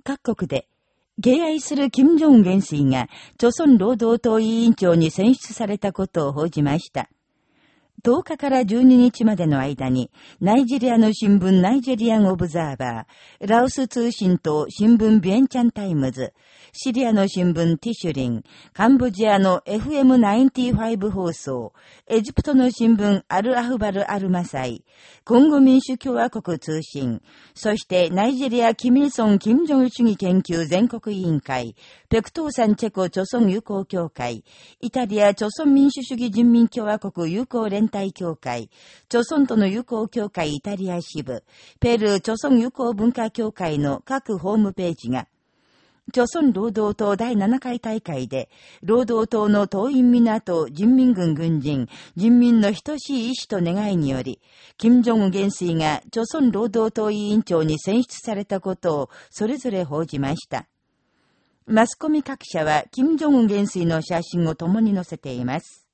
各国で、敬愛する金正恩元帥が、朝鮮労働党委員長に選出されたことを報じました。10日から12日までの間に、ナイジェリアの新聞ナイジェリアンオブザーバー、ラオス通信と新聞ビエンチャンタイムズ、シリアの新聞ティシュリン、カンボジアの FM95 放送、エジプトの新聞アルアフバル・アルマサイ、コンゴ民主共和国通信、そしてナイジェリア・キミルソン・キム・ジョン主義研究全国委員会、ペクトーサン・チェコ・朝鮮友好協会、イタリア・朝鮮民主主義人民共和国友好連帯協会、朝鮮との友好協会イタリア支部、ペルー朝鮮友好文化協会の各ホームページが、朝鮮労働党第7回大会で、労働党の党員皆と人民軍軍人、人民の等しい意志と願いにより、金正恩元帥が朝鮮労働党委員長に選出されたことをそれぞれ報じました。マスコミ各社は、金正恩元帥の写真を共に載せています。